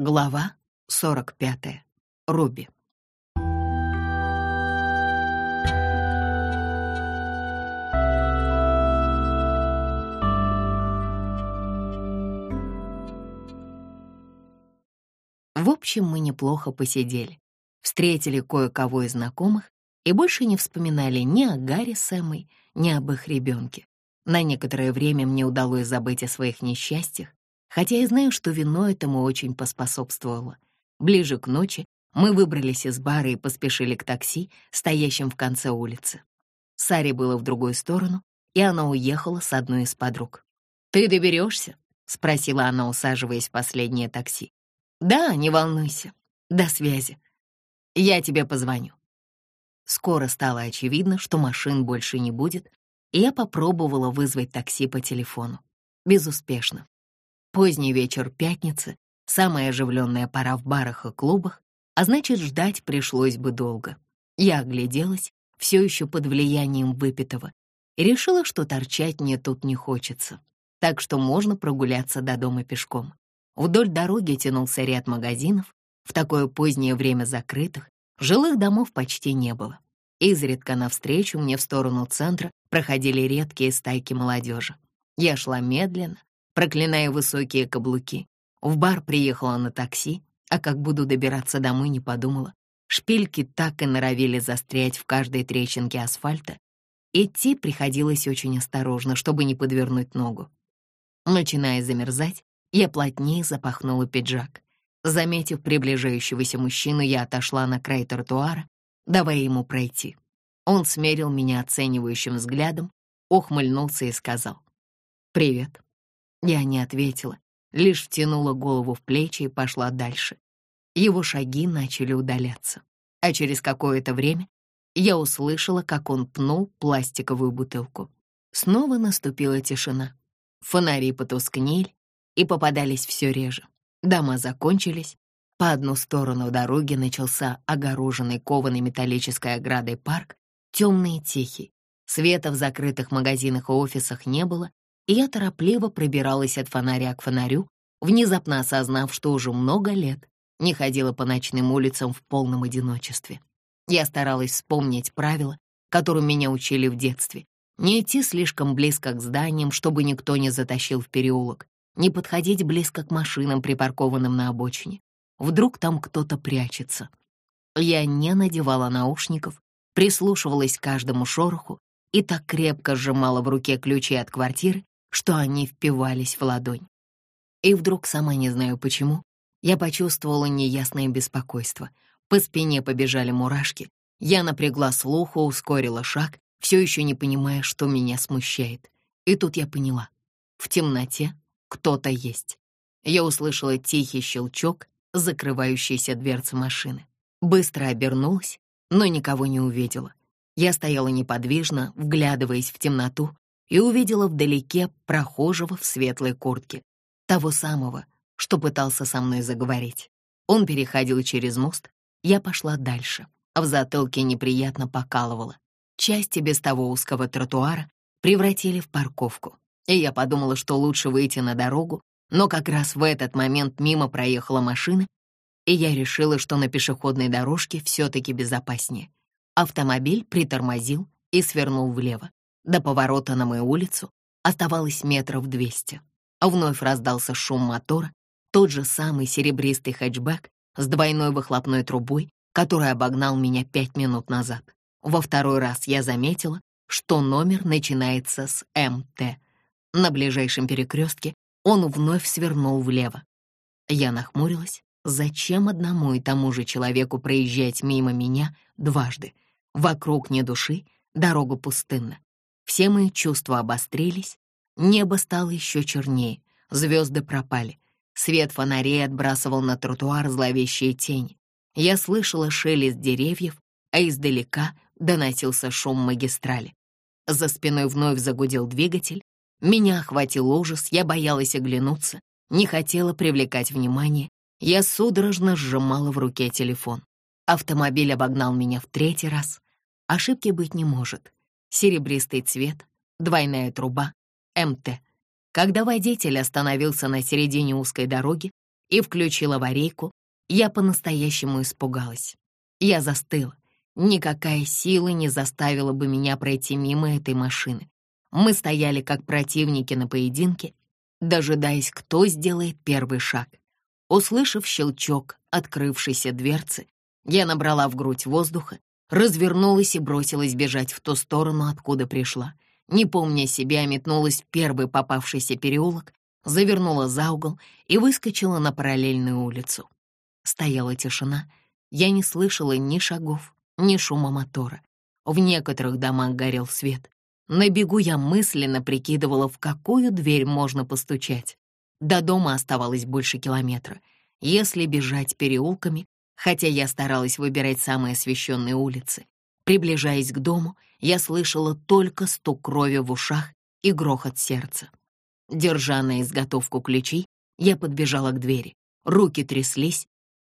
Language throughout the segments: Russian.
Глава 45. Руби. В общем, мы неплохо посидели. Встретили кое-кого из знакомых и больше не вспоминали ни о Гарри с Эммой, ни об их ребенке. На некоторое время мне удалось забыть о своих несчастьях, хотя я знаю, что вино этому очень поспособствовало. Ближе к ночи мы выбрались из бара и поспешили к такси, стоящим в конце улицы. Саре было в другую сторону, и она уехала с одной из подруг. «Ты доберешься?» — спросила она, усаживаясь в последнее такси. «Да, не волнуйся. До связи. Я тебе позвоню». Скоро стало очевидно, что машин больше не будет, и я попробовала вызвать такси по телефону. Безуспешно. Поздний вечер пятницы, самая оживленная пора в барах и клубах, а значит, ждать пришлось бы долго. Я огляделась, все еще под влиянием выпитого, и решила, что торчать мне тут не хочется, так что можно прогуляться до дома пешком. Вдоль дороги тянулся ряд магазинов, в такое позднее время закрытых, жилых домов почти не было. Изредка навстречу мне в сторону центра проходили редкие стайки молодежи. Я шла медленно, проклиная высокие каблуки. В бар приехала на такси, а как буду добираться домой, не подумала. Шпильки так и норовили застрять в каждой трещинке асфальта. Идти приходилось очень осторожно, чтобы не подвернуть ногу. Начиная замерзать, я плотнее запахнула пиджак. Заметив приближающегося мужчину, я отошла на край тротуара, давая ему пройти. Он смерил меня оценивающим взглядом, ухмыльнулся и сказал «Привет». Я не ответила, лишь втянула голову в плечи и пошла дальше. Его шаги начали удаляться, а через какое-то время я услышала, как он пнул пластиковую бутылку. Снова наступила тишина. Фонари потускнели и попадались все реже. Дома закончились. По одну сторону дороги начался огороженный кованой металлической оградой парк, темный и тихий. Света в закрытых магазинах и офисах не было, и я торопливо пробиралась от фонаря к фонарю, внезапно осознав, что уже много лет не ходила по ночным улицам в полном одиночестве. Я старалась вспомнить правила, которым меня учили в детстве. Не идти слишком близко к зданиям, чтобы никто не затащил в переулок, не подходить близко к машинам, припаркованным на обочине. Вдруг там кто-то прячется. Я не надевала наушников, прислушивалась к каждому шороху и так крепко сжимала в руке ключи от квартиры, что они впивались в ладонь. И вдруг, сама не знаю почему, я почувствовала неясное беспокойство. По спине побежали мурашки. Я напрягла слух ускорила шаг, все еще не понимая, что меня смущает. И тут я поняла. В темноте кто-то есть. Я услышала тихий щелчок, закрывающейся дверцы машины. Быстро обернулась, но никого не увидела. Я стояла неподвижно, вглядываясь в темноту, и увидела вдалеке прохожего в светлой куртке, того самого, что пытался со мной заговорить. Он переходил через мост, я пошла дальше, а в затылке неприятно покалывало. Части без того узкого тротуара превратили в парковку, и я подумала, что лучше выйти на дорогу, но как раз в этот момент мимо проехала машина, и я решила, что на пешеходной дорожке все-таки безопаснее. Автомобиль притормозил и свернул влево. До поворота на мою улицу оставалось метров двести. А вновь раздался шум мотора, тот же самый серебристый хэтчбэк с двойной выхлопной трубой, который обогнал меня пять минут назад. Во второй раз я заметила, что номер начинается с МТ. На ближайшем перекрестке он вновь свернул влево. Я нахмурилась. Зачем одному и тому же человеку проезжать мимо меня дважды? Вокруг ни души, дорога пустынна. Все мои чувства обострились, небо стало еще чернее, звезды пропали. Свет фонарей отбрасывал на тротуар зловещие тени. Я слышала шелест деревьев, а издалека доносился шум магистрали. За спиной вновь загудел двигатель. Меня охватил ужас, я боялась оглянуться, не хотела привлекать внимание. Я судорожно сжимала в руке телефон. Автомобиль обогнал меня в третий раз. Ошибки быть не может серебристый цвет, двойная труба, МТ. Когда водитель остановился на середине узкой дороги, и включил аварийку, я по-настоящему испугалась. Я застыла. Никакая сила не заставила бы меня пройти мимо этой машины. Мы стояли как противники на поединке, дожидаясь, кто сделает первый шаг. Услышав щелчок открывшейся дверцы, я набрала в грудь воздуха, развернулась и бросилась бежать в ту сторону, откуда пришла. Не помня себя, метнулась в первый попавшийся переулок, завернула за угол и выскочила на параллельную улицу. Стояла тишина, я не слышала ни шагов, ни шума мотора. В некоторых домах горел свет. На бегу я мысленно прикидывала, в какую дверь можно постучать. До дома оставалось больше километра. Если бежать переулками, хотя я старалась выбирать самые освещенные улицы, приближаясь к дому, я слышала только стук крови в ушах и грохот сердца. Держа на изготовку ключи, я подбежала к двери. Руки тряслись,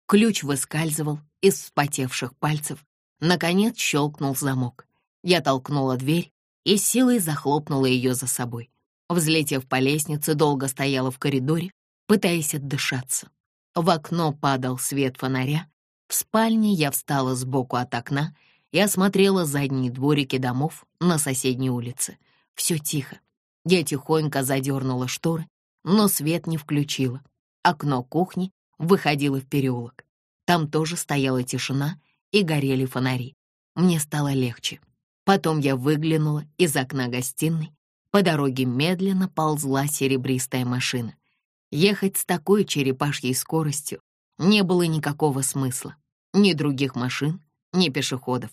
ключ выскальзывал из вспотевших пальцев. Наконец щелкнул замок. Я толкнула дверь и силой захлопнула ее за собой. Взлетев по лестнице, долго стояла в коридоре, пытаясь отдышаться. В окно падал свет фонаря. В спальне я встала сбоку от окна и осмотрела задние дворики домов на соседней улице. Все тихо. Я тихонько задернула шторы, но свет не включила. Окно кухни выходило в переулок. Там тоже стояла тишина и горели фонари. Мне стало легче. Потом я выглянула из окна гостиной. По дороге медленно ползла серебристая машина. Ехать с такой черепашьей скоростью не было никакого смысла. Ни других машин, ни пешеходов.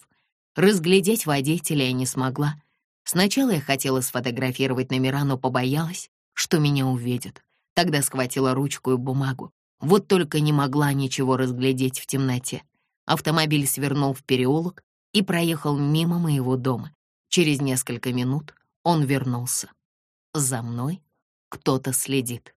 Разглядеть водителя я не смогла. Сначала я хотела сфотографировать номера, но побоялась, что меня увидят. Тогда схватила ручку и бумагу. Вот только не могла ничего разглядеть в темноте. Автомобиль свернул в переулок, и проехал мимо моего дома. Через несколько минут он вернулся. За мной кто-то следит.